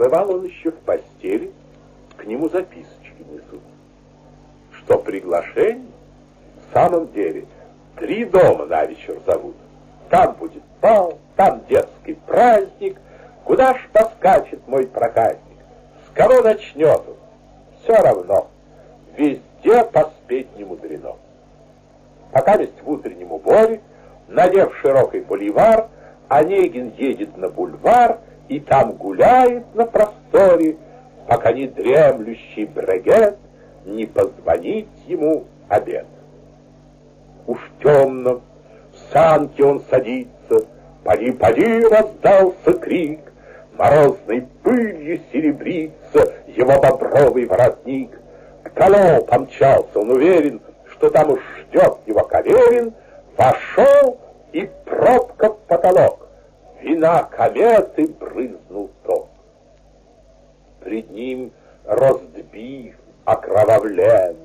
Бывал он еще в постели, к нему записочки несут. Что приглашение? В самом деле, три дома на вечер зовут. Там будет бал, там детский праздник. Куда ж поскачет мой проказник? С кого начнет он? Все равно. Везде поспеть не мудрено. Пока есть в утреннем уборе, надев широкий боливар, Онегин едет на бульвар и там гуляет на просторе, пока не дремлющий брегет не позвонит ему обед. Уж темно, в санке он садится, «Поди, поди!» — раздался крик, Морозной пылью серебрится его бобровый воротник. К Кало помчался, он уверен, что там уж ждет его Каверин, вошел и пробка в потолок. Вина кометы брызнул ток. Пред ним роздбив окровавлен,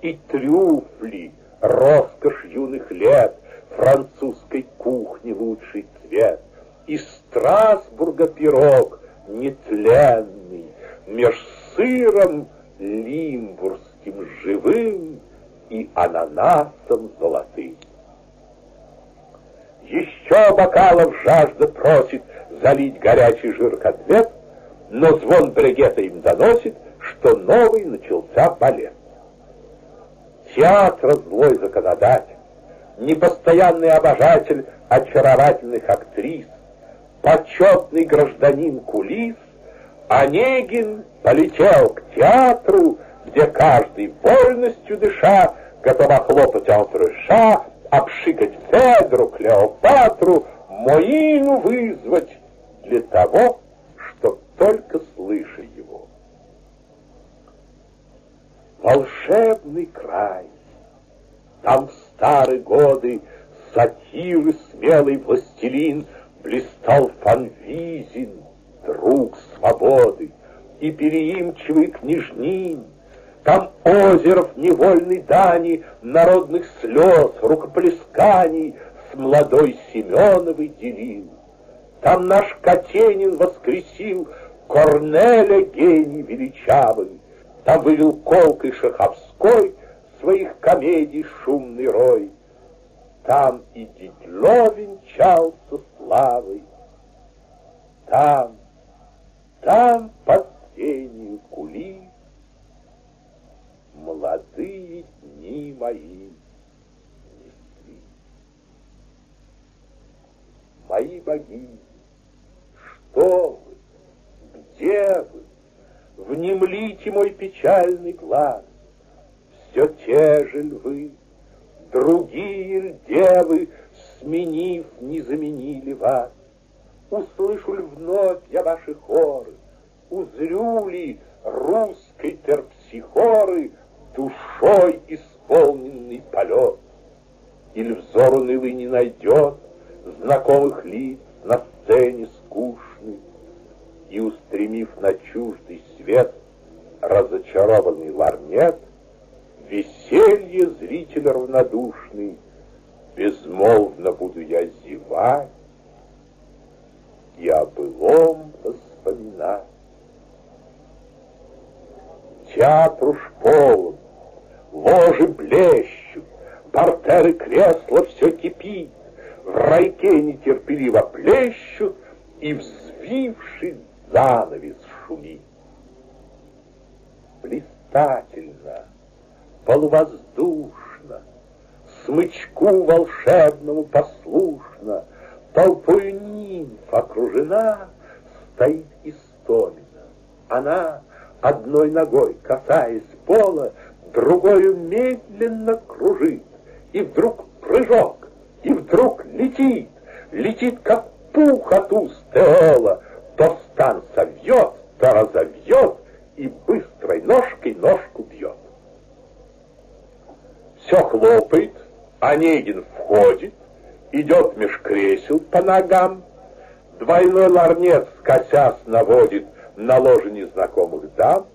и трюфли, роскошь юных лет, французской кухни лучший цвет, и Страсбурга пирог нетленный, меж сыром лимбургским живым и ананасом золотым. Еще бокалов жажда просит залить горячий жир котлет, но звон брегета им доносит, что новый начался балет. Театр злой законодатель, непостоянный обожатель очаровательных актрис, почетный гражданин кулис, Онегин полетел к театру, где каждый вольностью дыша готов хлопать антрыша, обшикать Федру, Клеопатру, Моину вызвать для того, чтоб только слышать его. Волшебный край, там в старые годы сатиры смелый властелин блистал Фанвизин, друг свободы, и переимчивый княжнин, там озеров невольной дани, народных слез, рукоплесканий с молодой Семеновой делил. Там наш Катенин воскресил Корнеля гений величавый, там вывел колкой Шаховской своих комедий шумный рой. Там и Дидло венчался славой. Там, там под тенью кулис молодые дни мои. Несли. Мои богини, что вы, где вы, внемлите мой печальный глаз, все те же львы, другие ль девы, сменив, не заменили вас. Услышу ли вновь я ваши хоры, узрю ли русской терпсихоры душой исполненный полет? Или взор унылый не найдет знакомых лиц на сцене скучной, и, устремив на чуждый свет разочарованный ларнет, веселье зритель равнодушный, безмолвно буду я зевать и о былом воспоминать. Театр уж полон, ложи блещут, портеры кресла все кипит, в райке нетерпеливо плещут, и взвивший занавес шумит. Блистательно, полувоздушно, смычку волшебному послушно, толпой нимф окружена, стоит Истомина. Она, одной ногой касаясь пола, другою медленно кружит, и вдруг прыжок, и вдруг летит, летит, как пух от уст Теола, то стан совьет, то разовьет, и быстрой ножкой ножку бьет. Все хлопает, Онегин входит, идет меж кресел по ногам, двойной ларнет, скосясь, наводит на ложе незнакомых дам,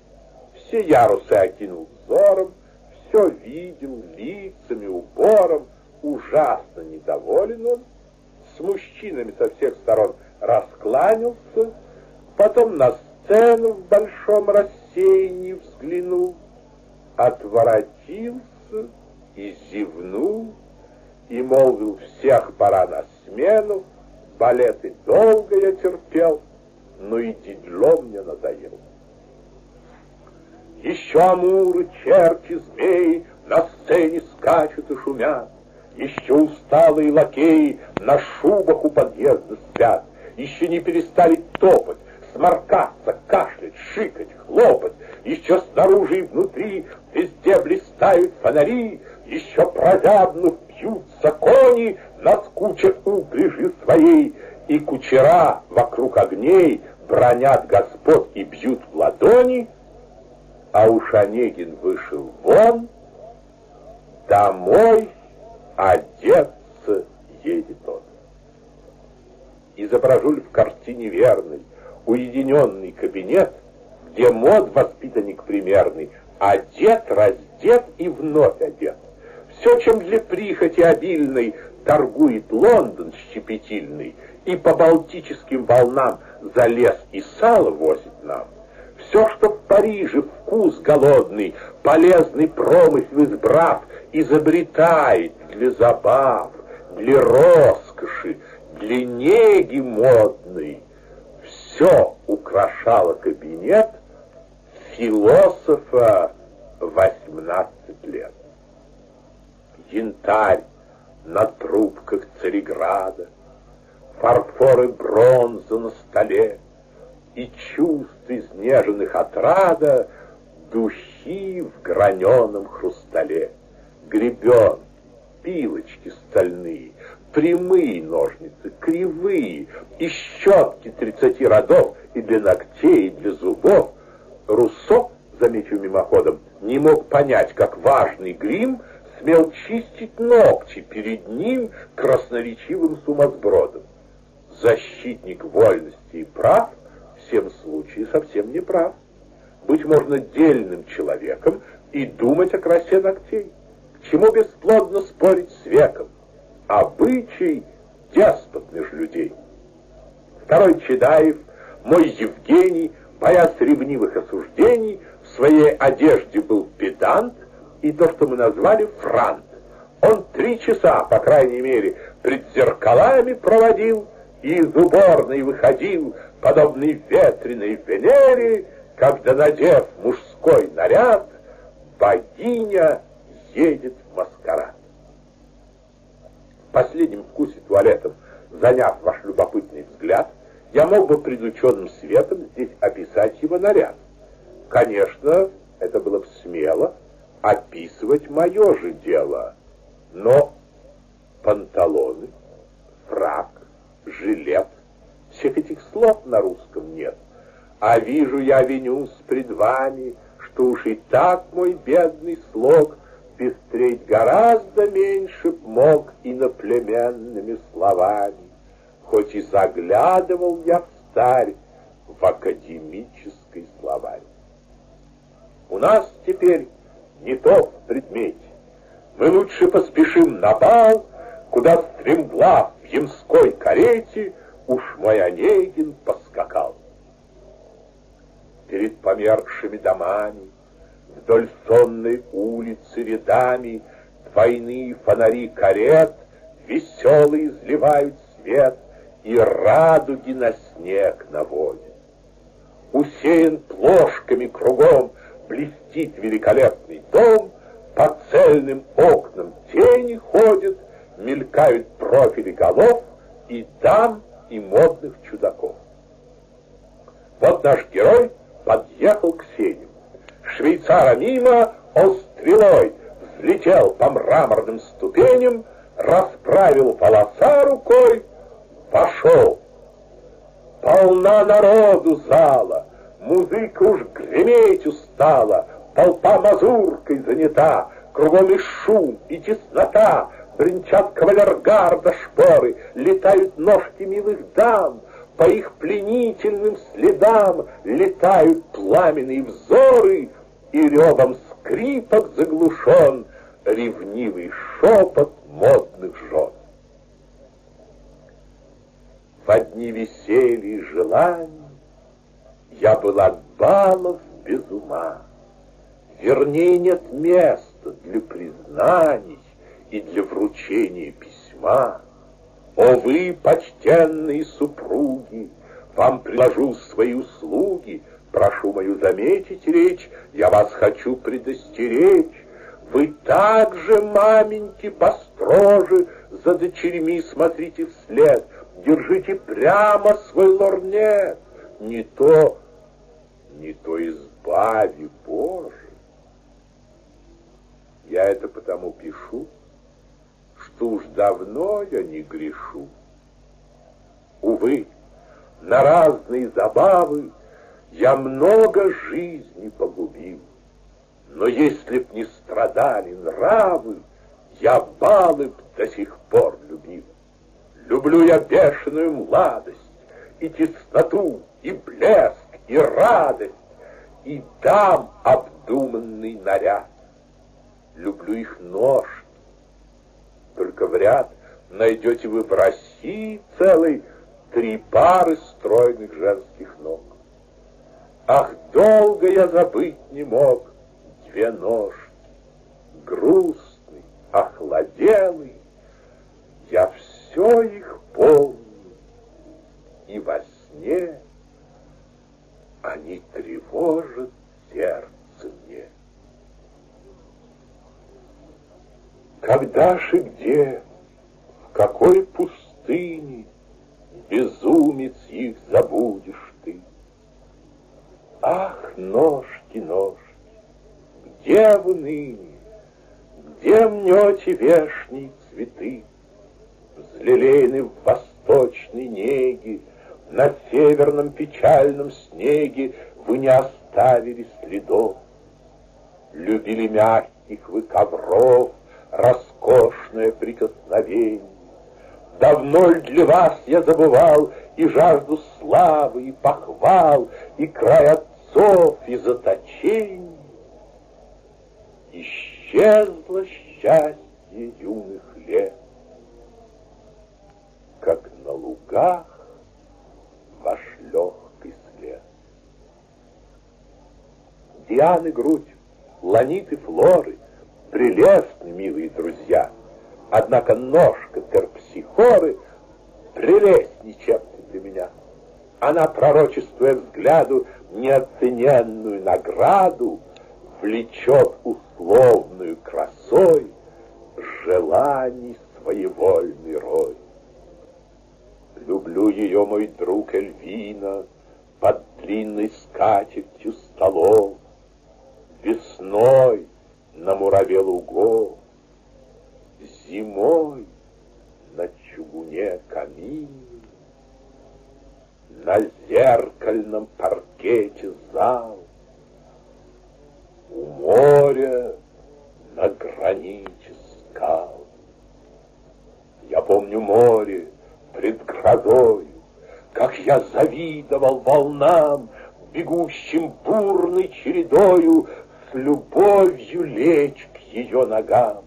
все ярусы окинул взором, все видел лицами, убором, ужасно недоволен он, с мужчинами со всех сторон раскланялся, потом на сцену в большом рассеянии взглянул, отворотился и зевнул, и молвил, всех пора на смену, балеты долго я терпел, но и дидло мне надоел. Еще амуры, черти, змеи на сцене скачут и шумят, еще усталые лакеи на шубах у подъезда спят, еще не перестали топать, сморкаться, кашлять, шикать, хлопать, еще снаружи и внутри везде блистают фонари, еще прозябнув бьются кони, наскучат упряжи своей, и кучера вокруг огней бронят господ и бьют в ладони, а уж Онегин вышел вон, домой одеться едет он. Изображу в картине верный, уединенный кабинет, где мод воспитанник примерный, одет, раздет и вновь одет. Все, чем для прихоти обильной торгует Лондон щепетильный, и по балтическим волнам за лес и сало возит нам. Все, что в Париже вкус голодный, полезный промысел избрав, изобретает для забав, для роскоши, для неги модной. Все украшало кабинет философа 18 лет. Янтарь на трубках Цареграда, фарфор и бронза на столе, и чувств изнеженных отрада духи в граненом хрустале, гребен, пилочки стальные, прямые ножницы, кривые, и щетки тридцати родов, и для ногтей, и для зубов. Руссо, замечу мимоходом, не мог понять, как важный грим смел чистить ногти перед ним красноречивым сумасбродом. Защитник вольности и прав всем случае совсем не прав. Быть можно дельным человеком и думать о красе ногтей. К чему бесплодно спорить с веком? Обычай — деспот меж людей. Второй Чедаев, мой Евгений, боясь ревнивых осуждений, в своей одежде был педант и то, что мы назвали франт. Он три часа, по крайней мере, пред зеркалами проводил и из уборной выходил, подобный ветреной Венере, когда, надев мужской наряд, богиня едет в маскарад. В последнем вкусе туалетом, заняв ваш любопытный взгляд, я мог бы пред ученым светом здесь описать его наряд. Конечно, это было бы смело описывать мое же дело, но панталоны, фрак, жилет, всех этих слов на русском нет. А вижу я винюсь пред вами, что уж и так мой бедный слог пестреть гораздо меньше мог иноплеменными словами, хоть и заглядывал я в старь в академический словарь. У нас теперь не то в предмете. Мы лучше поспешим на бал, куда стремглав в ямской карете уж мой Онегин поскакал. Перед померкшими домами, вдоль сонной улицы рядами, двойные фонари карет веселые изливают свет и радуги на снег наводят. Усеян плошками кругом блестит великолепный дом, по цельным окнам тени ходят, мелькают профили голов и дам, и модных чудаков. Вот наш герой подъехал к сеням. Швейцара мимо он стрелой взлетел по мраморным ступеням, расправил полоса рукой, пошел. Полна народу зала, музыка уж греметь устала, толпа мазуркой занята, кругом и шум, и теснота, бренчат кавалергарда шпоры, летают ножки милых дам, по их пленительным следам летают пламенные взоры, и ревом скрипок заглушен ревнивый шепот модных жен. В одни веселья и желаний Я был от балов без ума. Вернее, нет места для признаний и для вручения письма. О вы, почтенные супруги, вам приложу свои услуги, прошу мою заметить речь, я вас хочу предостеречь. Вы также, маменьки, построже, за дочерьми смотрите вслед, держите прямо свой лорнет, не то, не то избави, Боже. Я это потому пишу, уж давно я не грешу. Увы, на разные забавы я много жизни погубил. Но если б не страдали нравы, я балы б до сих пор любил. Люблю я бешеную младость, и тесноту, и блеск, и радость, и дам обдуманный наряд. Люблю их нож, только вряд найдете вы в России целый три пары стройных женских ног. Ах, долго я забыть не мог. Две ножки, грустный, охладелый, я все их помню, и во сне они тревожат сердце мне. Когда же где, в какой пустыне Безумец их забудешь ты? Ах, ножки, ножки, где вы ныне, Где мнете вешние цветы? Взлелеены в восточной неге, На северном печальном снеге Вы не оставили следов. Любили мягких вы ковров, роскошное прикосновение. Давно ль для вас я забывал и жажду славы, и похвал, и край отцов, и заточений? Исчезло счастье юных лет, как на лугах ваш легкий след. Дианы грудь, ланиты флоры — прелестны, милые друзья. Однако ножка терпсихоры прелестней чем-то для меня. Она, пророчествуя взгляду неоцененную награду, влечет условную красой желаний своевольный рой. Люблю ее, мой друг Эльвина, под длинной скатертью столов. Весной на мураве лугов, Зимой на чугуне камин, На зеркальном паркете зал, У моря на граните скал. Я помню море пред грозою, Как я завидовал волнам, Бегущим бурной чередою с любовью лечь к ее ногам.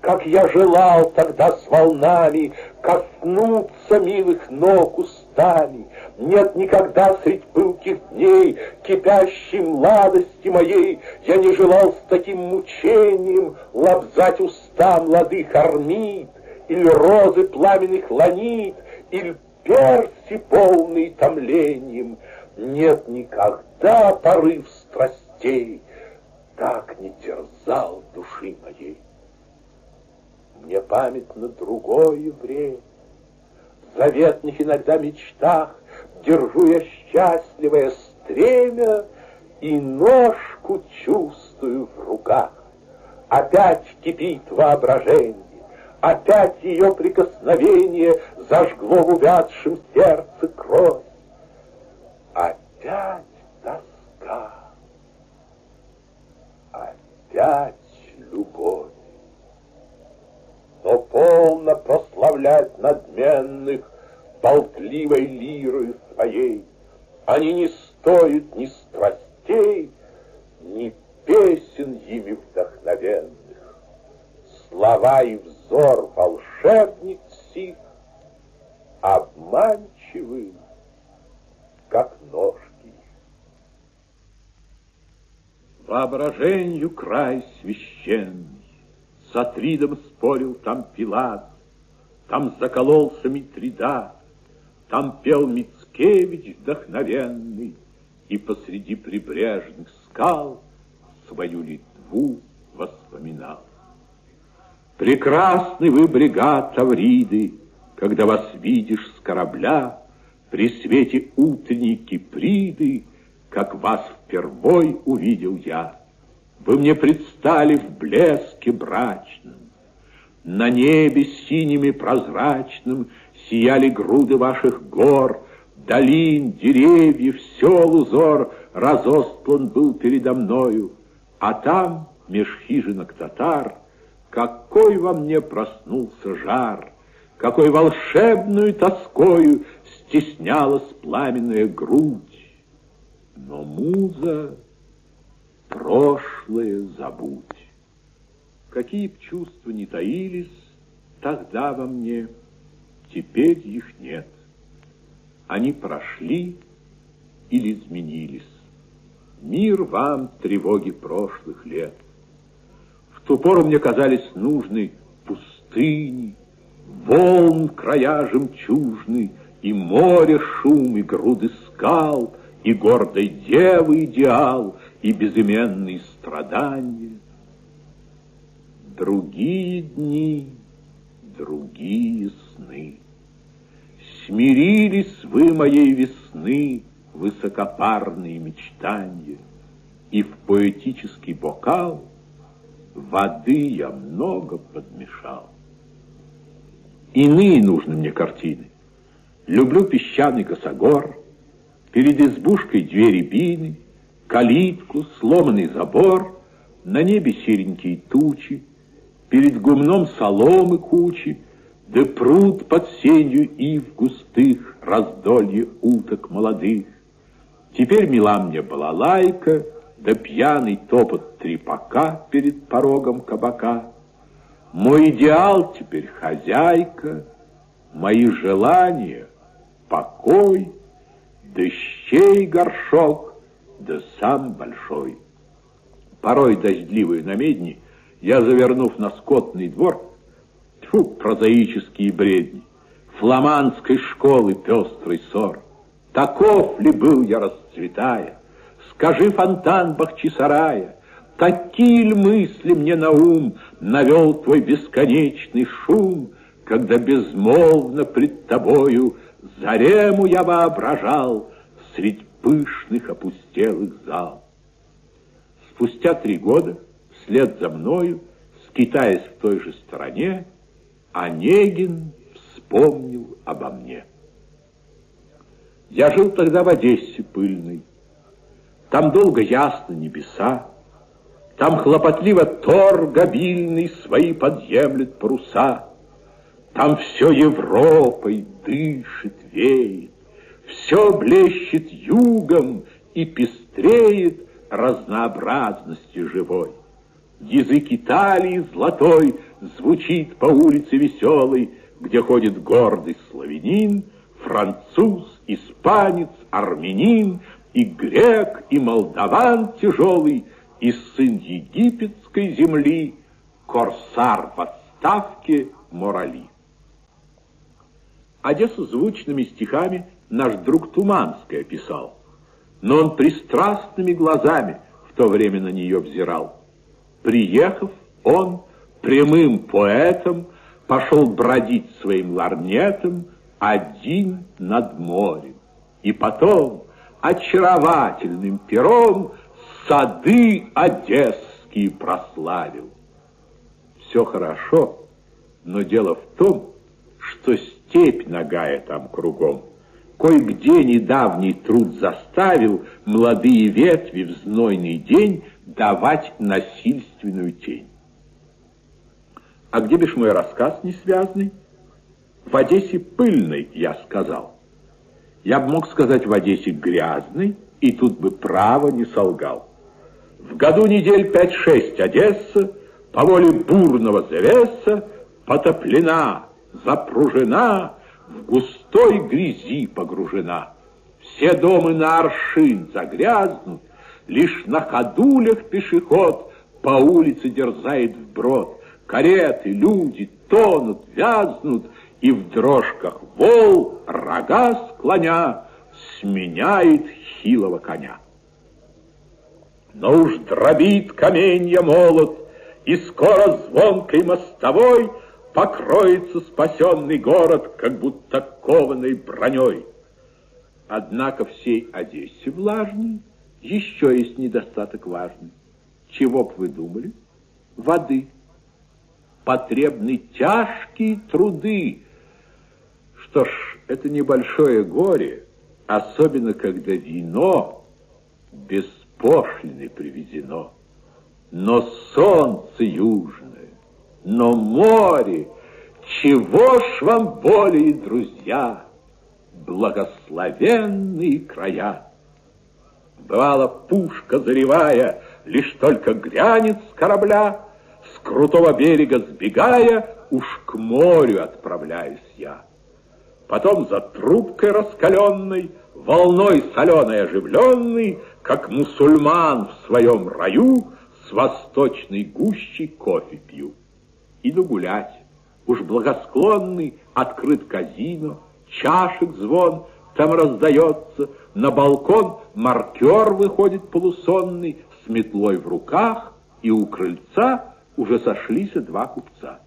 Как я желал тогда с волнами коснуться милых ног устами. Нет никогда средь пылких дней, кипящей младости моей, я не желал с таким мучением лобзать уста младых армид, или розы пламенных ланит, или перси полный томлением. Нет никогда порыв страстей, так не терзал души моей. Мне памятно другое время, в заветных иногда мечтах Держу я счастливое стремя И ножку чувствую в руках. Опять кипит воображение, Опять ее прикосновение Зажгло в увядшем сердце кровь. Опять опять любовь. Но полно прославлять надменных болтливой лирой своей. Они не стоят ни страстей, ни песен ими вдохновенных. Слова и взор волшебниц сих обманчивы, как ножки воображению край священный. С Атридом спорил там Пилат, там закололся Митридат, там пел Мицкевич вдохновенный, и посреди прибрежных скал свою Литву воспоминал. Прекрасны вы, бригад Тавриды, когда вас видишь с корабля, при свете утренней Киприды, как вас впервой увидел я. Вы мне предстали в блеске брачном, на небе синими прозрачным Сияли груды ваших гор, Долин, деревьев, сел узор Разостлан был передо мною, А там, меж хижинок татар, Какой во мне проснулся жар, Какой волшебную тоскою Стеснялась пламенная грудь. Но муза прошлое забудь. Какие б чувства не таились тогда во мне, теперь их нет. Они прошли или изменились. Мир вам тревоги прошлых лет. В ту пору мне казались нужны пустыни, волн края жемчужны, и море шум, и груды скал, и гордой девы идеал, и безыменные страдания. Другие дни, другие сны. Смирились вы моей весны высокопарные мечтания, И в поэтический бокал воды я много подмешал. Иные нужны мне картины. Люблю песчаный косогор, Перед избушкой двери бины, Калитку, сломанный забор, На небе серенькие тучи, Перед гумном соломы кучи, Да пруд под сенью ив густых, Раздолье уток молодых. Теперь мила мне балалайка, Да пьяный топот трепака Перед порогом кабака. Мой идеал теперь хозяйка, Мои желания — покой, Дощей горшок, да сам большой. Порой дождливые на медни я, завернув на скотный двор, тьфу, прозаические бредни, фламандской школы пестрый ссор. Таков ли был я, расцветая? Скажи, фонтан Бахчисарая, Такие ли мысли мне на ум Навел твой бесконечный шум, Когда безмолвно пред тобою Зарему я воображал Средь пышных опустелых зал. Спустя три года вслед за мною, скитаясь в той же стороне, Онегин вспомнил обо мне. Я жил тогда в Одессе пыльной, Там долго ясно небеса, Там хлопотливо торг обильный Свои подъемлет паруса, Там все Европой дышит, веет, Все блещет югом и пестреет Разнообразностью живой. Язык Италии золотой звучит по улице веселой, где ходит гордый славянин, француз, испанец, армянин, и грек, и молдаван тяжелый, и сын египетской земли, корсар в отставке Морали. Одессу звучными стихами наш друг Туманский описал, но он пристрастными глазами в то время на нее взирал. Приехав, он прямым поэтом пошел бродить своим ларнетом один над морем. И потом очаровательным пером сады одесские прославил. Все хорошо, но дело в том, что степь нагая там кругом. Кое-где недавний труд заставил молодые ветви в знойный день давать насильственную тень. А где бишь мой рассказ несвязный? В Одессе пыльной, я сказал. Я бы мог сказать в Одессе грязный, и тут бы право не солгал. В году недель пять-шесть Одесса по воле бурного завеса потоплена, запружена, в густой грязи погружена. Все дома на аршин загрязнут, Лишь на ходулях пешеход по улице дерзает вброд. Кареты, люди тонут, вязнут, и в дрожках вол, рога склоня, сменяет хилого коня. Но уж дробит каменья молот, и скоро звонкой мостовой покроется спасенный город, как будто кованой броней. Однако всей Одессе влажной еще есть недостаток важный. Чего б вы думали? Воды. Потребны тяжкие труды. Что ж, это небольшое горе, особенно когда вино без привезено. Но солнце южное, но море, чего ж вам более, друзья, благословенные края. Бывала пушка заревая, лишь только грянет с корабля, с крутого берега сбегая, уж к морю отправляюсь я. Потом за трубкой раскаленной, волной соленой оживленной, как мусульман в своем раю, с восточной гущей кофе пью. Иду гулять, уж благосклонный, открыт казино, чашек звон там раздается, на балкон маркер выходит полусонный, с метлой в руках, и у крыльца уже сошлись два купца.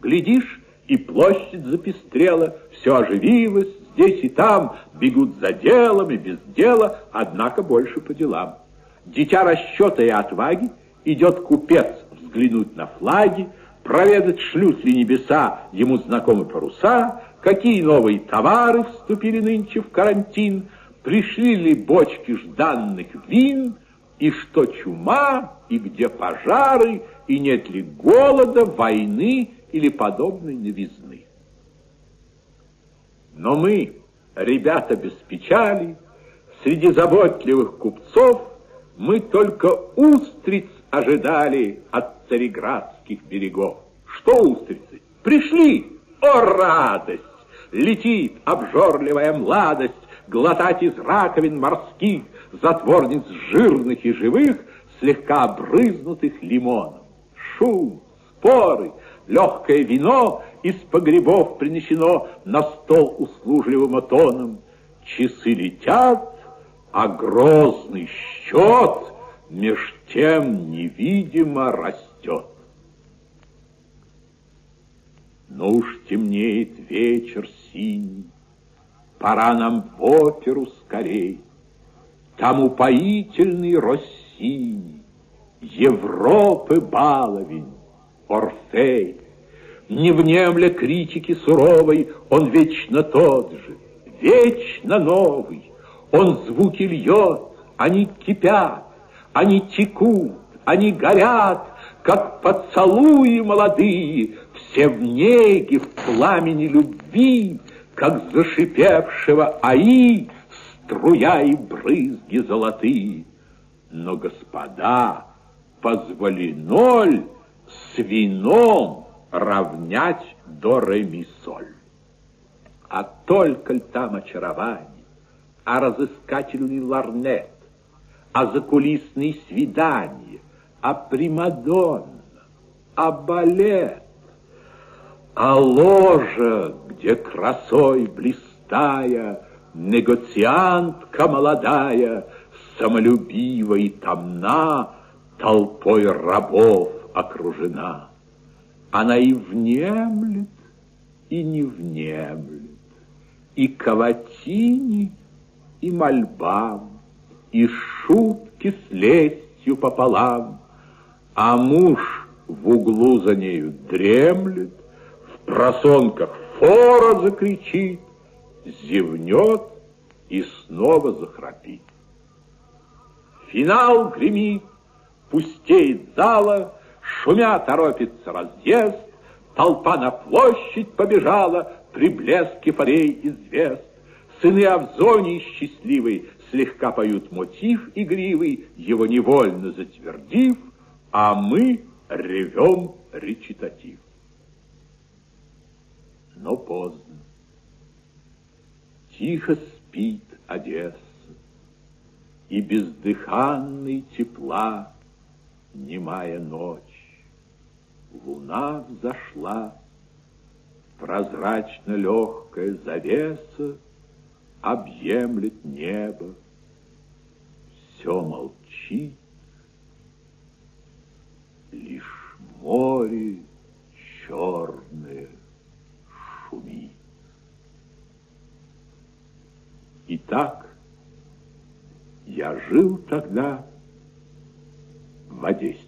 Глядишь, и площадь запестрела, все оживилось, здесь и там, бегут за делом и без дела, однако больше по делам. Дитя расчета и отваги, идет купец взглянуть на флаги, проведать, шлют ли небеса. Ему знакомы паруса, какие новые товары вступили нынче в карантин, пришли ли бочки жданных вин, и что чума, и где пожары, и нет ли голода, войны или подобной новизны. Но мы, ребята без печали, среди заботливых купцов, мы только устриц ожидали от цареградских берегов. Что устрицы? Пришли! О, радость! Летит обжорливая младость, глотать из раковин морских, затворниц жирных и живых, слегка обрызнутых лимоном. Шум, споры, легкое вино из погребов принесено на стол услужливым тоном. Часы летят, а грозный счет меж тем невидимо растет. Но уж темнеет вечер синий, Пора нам в оперу скорей. Там упоительный Россини, Европы баловень, Орфей. Не внемля критики суровой, Он вечно тот же, вечно новый. Он звуки льет, они кипят, они текут, они горят, как поцелуи молодые, все в неге, в пламени любви, как зашипевшего аи, струя и брызги золотые. Но, господа, позволено с вином равнять до ремисоль? А только ль там очарование, а разыскательный ларнет, а закулисные свидания, а примадонна, а балет, а ложа, где красой блистая, негоциантка молодая, самолюбива и томна, толпой рабов окружена. Она и внемлет, и не внемлет, и каватини, и мольбам, и шутки с лестью пополам, а муж в углу за нею дремлет, просонках фора закричит, зевнет и снова захрапит. Финал гремит, пустеет зала, шумя торопится разъезд, толпа на площадь побежала при блеске форей и звезд. Сыны Авзонии счастливый слегка поют мотив игривый, его невольно затвердив, а мы ревем речитатив но поздно. Тихо спит Одесса. и бездыханный тепла немая ночь. Луна взошла, прозрачно легкая завеса объемлет небо. Все молчит, лишь море черное шумит. Итак, я жил тогда в Одессе.